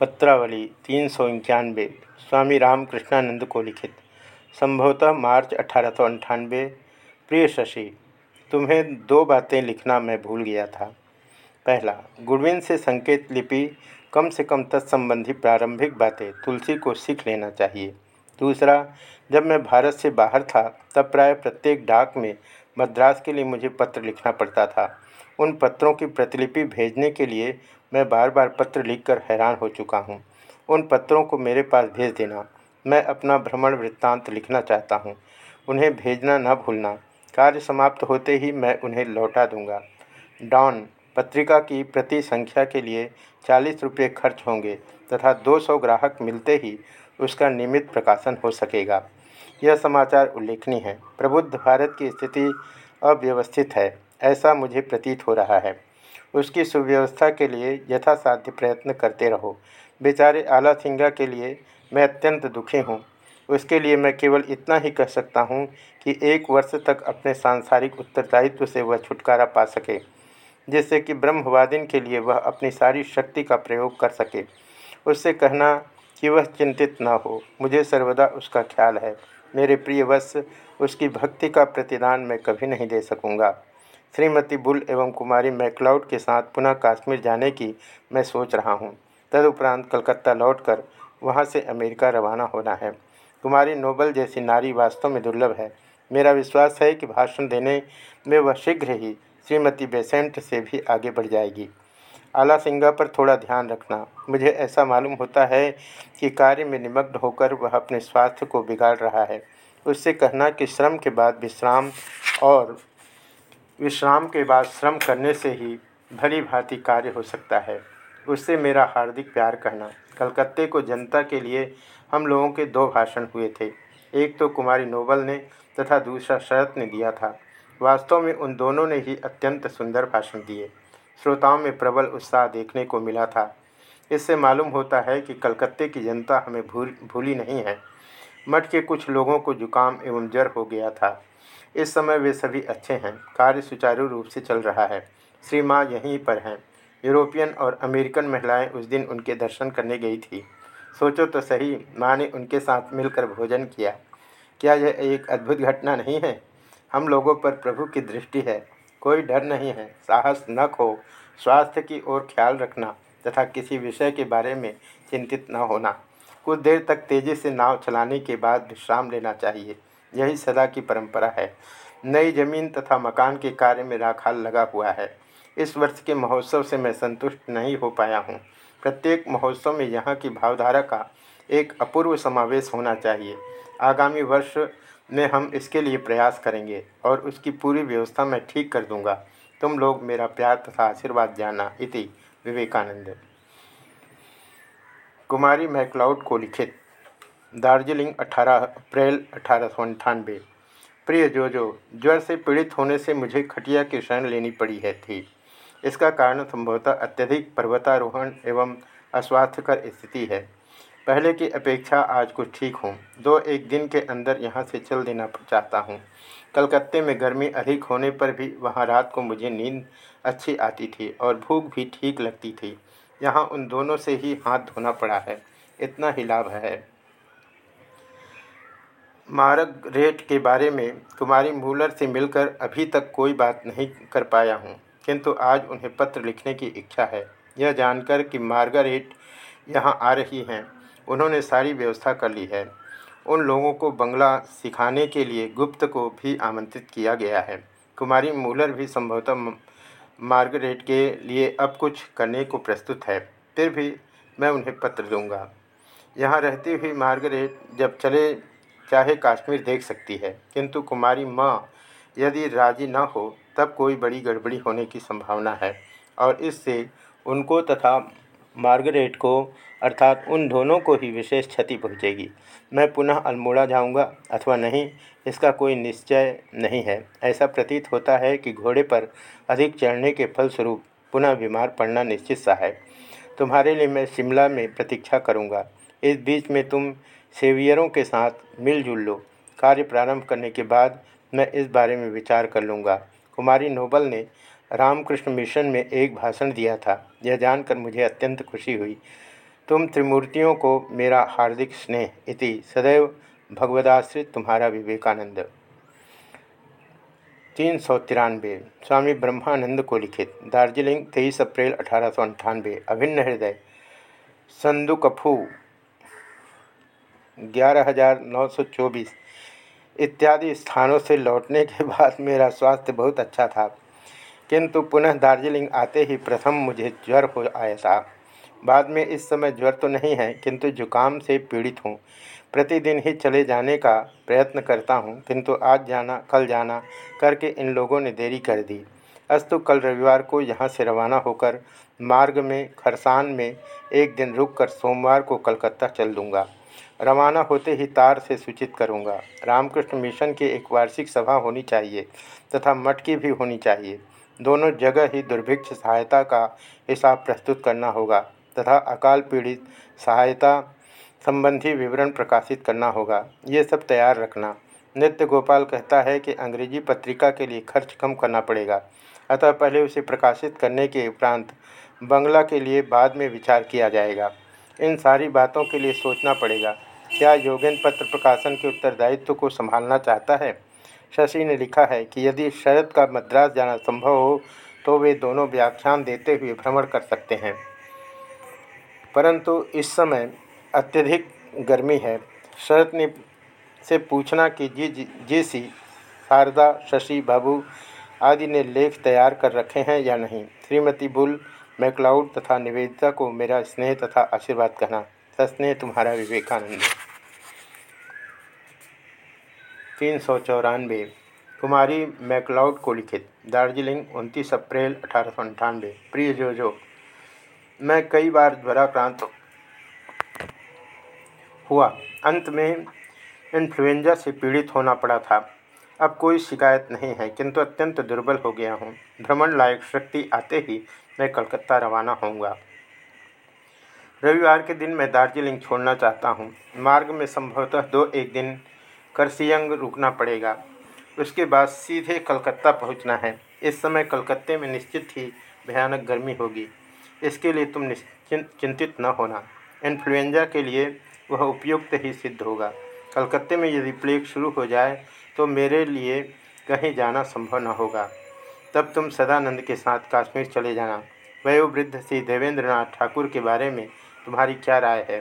पत्रावली तीन सौ इक्यानवे, स्वामी रामकृष्णानंद को लिखित। संभवतः मार्च अठारह सौ अंठानवे। प्रिय शशि, तुम्हें दो बातें लिखना मैं भूल गया था। पहला गुरविंद से संकेत लिपि कम से कम तत्संबंधी प्रारंभिक बातें तुलसी को सीख लेना चाहिए। दूसरा, जब मैं भारत से बाहर था, तब प्राय प्रत्येक डाक में मद्रास के लिए मुझे पत्र लिखना पड़ता था। उन पत्रों की प्रतिलिपि भेजने के लिए मैं बार बार पत्र लिखकर हैरान हो चुका हूँ। उन पत्रों को मेरे पास भेज देना। मैं अपना भ्रमण वृत्तांत लिखना चाहता हूँ। उन्हें भेजना न भूलना। कार्य समाप्त होते ही मैं उन्हें लौटा दूँगा। डॉन, पत्रिका की प्रति संख्या के लिए चालीस रुपये खर्च होंगे तथा 200 ग्राहक मिलते ही उसका नियमित प्रकाशन हो सकेगा। यह समाचार उल्लेखनीय है। प्रबुद्ध भारत की स्थिति अव्यवस्थित है। ऐसा मुझे प्रतीत हो रहा है। उसकी सुव्यवस्था के लिए यथासाध्य प्रयत्न करते रहो। बेचारे आला सिंगा के लिए मैं अत्यंत दुखी हूँ। उसके लिए मैं केवल इतना ही कह सकता हूँ कि एक वर्ष तक अपने सांसारिक उत्तरदायित्व से वह छुटकारा पा सके, जिससे कि ब्रह्मवादिन के लिए वह अपनी सारी शक्ति का प्रयोग कर सके। उससे कहना कि वह चिंतित न हो, मुझे सर्वदा उसका ख्याल है। मेरे प्रिय वश उसकी भक्ति का प्रतिदान मैं कभी नहीं दे सकूँगा। श्रीमती बुल एवं कुमारी मैकलाउड के साथ पुनः कश्मीर जाने की मैं सोच रहा हूँ। तदुपरांत कलकत्ता लौटकर वहाँ से अमेरिका रवाना होना है। कुमारी नोबल जैसी नारी वास्तव में दुर्लभ है। मेरा विश्वास है कि भाषण देने में वह शीघ्र ही श्रीमती बेसेंट से भी आगे बढ़ जाएगी। आला सिंगा पर थोड़ा ध्यान रखना। मुझे ऐसा मालूम होता है कि कार्य में निमग्न होकर वह अपने स्वास्थ्य को बिगाड़ रहा है। उससे कहना कि श्रम के बाद विश्राम और विश्राम के बाद श्रम करने से ही भली भांति कार्य हो सकता है। उससे मेरा हार्दिक प्यार कहना, कलकत्ते को जनता के लिए हम लोगों के दो भाषण हुए थे। एक तो कुमारी नोबल ने तथा दूसरा शरत ने दिया था। वास्तव में उन दोनों ने ही अत्यंत सुंदर भाषण दिए। श्रोताओं में प्रबल उत्साह देखने को मिला था। इससे मालूम होता है कि कलकत्ते की जनता हमें भूल, भूली नहीं है। मठ के कुछ लोगों को जुकाम एवं जर हो गया था। इस समय वे सभी अच्छे हैं। कार्य सुचारू रूप से चल रहा है। श्री माँ यहीं पर हैं। यूरोपियन और अमेरिकन महिलाएँ उस दिन उनके दर्शन करने गई थी। सोचो तो सही, माँ ने उनके साथ मिलकर भोजन किया। क्या यह एक अद्भुत घटना नहीं है? हम लोगों पर प्रभु की दृष्टि है। कोई डर नहीं है। साहस न खो। स्वास्थ्य की ओर ख्याल रखना तथा किसी विषय के बारे में चिंतित न होना। कुछ देर तक तेज़ी से नाव चलाने के बाद विश्राम लेना चाहिए। यही सदा की परंपरा है। नई ज़मीन तथा मकान के कार्य में राखाल लगा हुआ है। इस वर्ष के महोत्सव से मैं संतुष्ट नहीं हो पाया हूँ। प्रत्येक महोत्सव में यहाँ की भावधारा का एक अपूर्व समावेश होना चाहिए। आगामी वर्ष में हम इसके लिए प्रयास करेंगे और उसकी पूरी व्यवस्था मैं ठीक कर दूँगा। तुम लोग मेरा प्यार तथा आशीर्वाद जाना इति विवेकानंद। कुमारी मैकलाउड को लिखित। दार्जिलिंग 18 अप्रैल अठारह प्रिय जोजो, ज्वर से पीड़ित होने से मुझे खटिया की शरण लेनी पड़ी है थी। इसका कारण संभवतः अत्यधिक पर्वतारोहण एवं अस्वास्थ्यकर स्थिति है। पहले की अपेक्षा आज कुछ ठीक हूँ। दो एक दिन के अंदर यहाँ से चल देना चाहता हूँ। कलकत्ते में गर्मी अधिक होने पर भी वहाँ रात को मुझे नींद अच्छी आती थी और भूख भी ठीक लगती थी। यहाँ उन दोनों से ही हाथ धोना पड़ा है। इतना ही लाभ है। मार्ग रेट के बारे में कुमारी मूलर से मिलकर अभी तक कोई बात नहीं कर पाया हूँ, किंतु आज उन्हें पत्र लिखने की इच्छा है। यह जानकर कि मार्गारेट यहाँ आ रही हैं, उन्होंने सारी व्यवस्था कर ली है। उन लोगों को बंगला सिखाने के लिए गुप्त को भी आमंत्रित किया गया है। कुमारी मूलर भी संभवतः मार्गरेट के लिए अब कुछ करने को प्रस्तुत है, फिर भी मैं उन्हें पत्र दूँगा। यहाँ रहती हुई मार्गरेट जब चले चाहे कश्मीर देख सकती है। किंतु कुमारी माँ, यदि राज़ी न हो, तब कोई बड़ी गड़बड़ी होने की संभावना है। और इससे उनको तथा मार्गरेट को, अर्थात उन दोनों को ही विशेष क्षति पहुँचेगी। मैं पुनः अल्मोड़ा जाऊँगा, अथवा नहीं, इसका कोई निश्चय नहीं है। ऐसा प्रतीत होता है कि घोड़े पर अधिक चढ़ने के फलस्वरूप पुनः बीमार पड़ना निश्चित सा है। तुम्हारे लिए मैं शिमला में प्रतीक्षा करूँगा। इस बीच में तुम सेवियरों के साथ मिलजुल लो। कार्य प्रारंभ करने के बाद मैं इस बारे में विचार कर लूँगा। कुमारी नोबल ने रामकृष्ण मिशन में एक भाषण दिया था। यह जानकर मुझे अत्यंत खुशी हुई। तुम त्रिमूर्तियों को मेरा हार्दिक स्नेह इति सदैव भगवदाश्रित तुम्हारा विवेकानंद। तीन सौ तिरानवे। स्वामी ब्रह्मानंद को लिखित। दार्जिलिंग, तेईस अप्रैल अठारह सौ अंठानवे। अभिन्न हृदय। संदुकफू। ग्यारह हज़ार नौ सौ चौबीस। इत्यादि स्थानों से लौटने के बाद मेरा स्वास्थ्य बहुत अच्छा था, किंतु पुनः दार्जिलिंग आते ही प्रथम मुझे ज्वर हो आया था। बाद में इस समय ज्वर तो नहीं है, किंतु जुकाम से पीड़ित हूँ। प्रतिदिन ही चले जाने का प्रयत्न करता हूँ, किंतु आज जाना, कल जाना करके इन लोगों ने देरी कर दी। अस्तु, कल रविवार को यहाँ से रवाना होकर मार्ग में, खरसान में एक दिन रुककर सोमवार को कलकत्ता चल दूँगा। रवाना होते ही तार से सूचित करूँगा। रामकृष्ण मिशन की एक वार्षिक सभा होनी चाहिए तथा मठ की भी होनी चाहिए। दोनों जगह ही दुर्भिक्ष सहायता का हिसाब प्रस्तुत करना होगा तथा अकाल पीड़ित सहायता संबंधी विवरण प्रकाशित करना होगा। ये सब तैयार रखना। नित्य गोपाल कहता है कि अंग्रेज़ी पत्रिका के लिए खर्च कम करना पड़ेगा। अतः पहले उसे प्रकाशित करने के उपरांत बंगला के लिए बाद में विचार किया जाएगा। इन सारी बातों के लिए सोचना पड़ेगा। क्या योगेंद्र पत्र प्रकाशन के उत्तरदायित्व को संभालना चाहता है? शशि ने लिखा है कि यदि शरद का मद्रास जाना संभव हो तो वे दोनों व्याख्यान देते हुए भ्रमण कर सकते हैं। परंतु इस समय अत्यधिक गर्मी है। शरद ने से पूछना कि जी जी सी, शारदा, शशि, बाबू आदि ने लेख तैयार कर रखे हैं या नहीं? श्रीमती बुल मैकलाउड तथा निवेदिता को मेरा स्नेह तथा आशीर्वाद कहना। सस्नेह तुम्हारा विवेकानंद। तीन सौ चौरानवे, कुमारी मैकलाउड को लिखित, दार्जिलिंग, उनतीस अप्रैल अठारह सौ अंठानवे, प्रिय जो जो मैं कई बार ज्वराक्रांत हुआ। अंत में इन्फ्लुएंजा से पीड़ित होना पड़ा था। अब कोई शिकायत नहीं है, किंतु अत्यंत दुर्बल हो गया हूँ। भ्रमण लायक शक्ति आते ही मैं कलकत्ता रवाना होऊँगा। रविवार के दिन मैं दार्जिलिंग छोड़ना चाहता हूँ। मार्ग में संभवतः दो एक दिन करसियंग रुकना पड़ेगा। उसके बाद सीधे कलकत्ता पहुँचना है। इस समय कलकत्ते में निश्चित ही भयानक गर्मी होगी। इसके लिए तुम चिंतित न होना। इन्फ्लुएंजा के लिए वह उपयुक्त ही सिद्ध होगा। कलकत्ते में यदि प्लेग शुरू हो जाए तो मेरे लिए कहीं जाना संभव न होगा। तब तुम सदानंद के साथ काश्मीर चले जाना। वयोवृद्ध श्री देवेंद्र नाथ ठाकुर के बारे में तुम्हारी क्या राय है?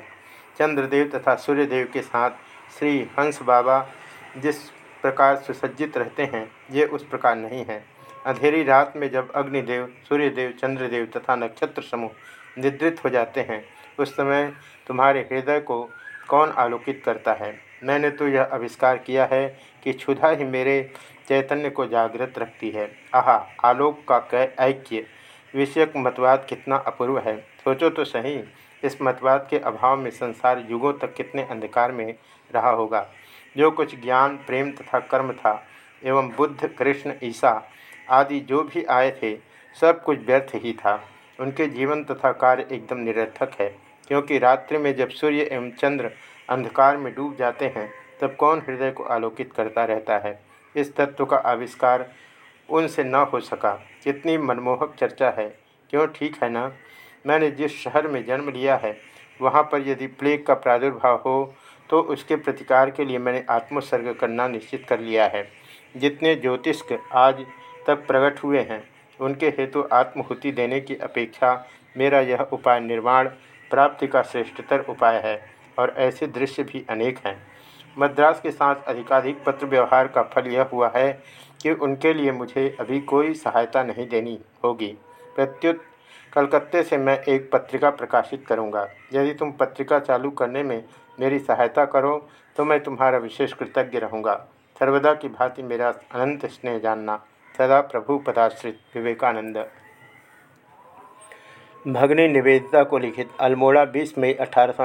चंद्रदेव तथा सूर्यदेव के साथ श्री हंस बाबा जिस प्रकार सुसज्जित रहते हैं, ये उस प्रकार नहीं है। अंधेरी रात में जब अग्निदेव, सूर्यदेव, चंद्रदेव तथा नक्षत्र समूह निद्रित हो जाते हैं, उस समय तुम्हारे हृदय को कौन आलोकित करता है? मैंने तो यह आविष्कार किया है कि क्षुधा ही मेरे चैतन्य को जागृत रखती है। आह, आलोक का कै, ऐक्य, विषयक मतवाद कितना अपूर्व है। सोचो तो सही। इस मतवाद के अभाव में संसार युगों तक कितने अंधकार में रहा होगा। जो कुछ ज्ञान, प्रेम तथा कर्म था, एवं बुद्ध, कृष्ण, ईसा आदि जो भी आए थे, सब कुछ व्यर्थ ही था। उनके जीवन तथा कार्य एकदम निरर्थक है, क्योंकि रात्रि में जब सूर्य एवं चंद्र अंधकार में डूब जाते हैं, तब कौन हृदय को आलोकित करता रहता है? इस तत्व का आविष्कार उनसे न हो सका। कितनी मनमोहक चर्चा है। क्यों ठीक है ना? मैंने जिस शहर में जन्म लिया है, वहाँ पर यदि प्लेग का प्रादुर्भाव हो तो उसके प्रतिकार के लिए मैंने आत्मोत्सर्ग करना निश्चित कर लिया है। जितने ज्योतिष्क आज तक प्रकट हुए हैं, उनके हेतु आत्महुति देने की अपेक्षा मेरा यह उपाय निर्माण प्राप्ति का श्रेष्ठतर उपाय है, और ऐसे दृश्य भी अनेक हैं। मद्रास के साथ अधिकाधिक पत्र व्यवहार का फल यह हुआ है कि उनके लिए मुझे अभी कोई सहायता नहीं देनी होगी। प्रत्युत कलकत्ते से मैं एक पत्रिका प्रकाशित करूँगा। यदि तुम पत्रिका चालू करने में मेरी सहायता करो तो मैं तुम्हारा विशेष कृतज्ञ रहूँगा। सर्वदा की भांति मेरा अनंत स्नेह जानना। सदा प्रभु पदाश्रित विवेकानंद। भगनी निवेदिता को लिखित अल्मोड़ा 20 मई अठारह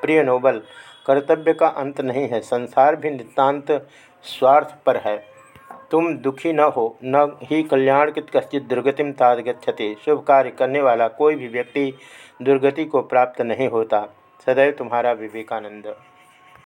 प्रिय नोबल, कर्तव्य का अंत नहीं है, संसार भी नितांत स्वार्थ पर है। तुम दुखी न हो, न ही कल्याण कित कश्चित दुर्गतिम तादगछते शुभ कार्य करने वाला कोई भी व्यक्ति दुर्गति को प्राप्त नहीं होता। सदैव तुम्हारा विवेकानंद।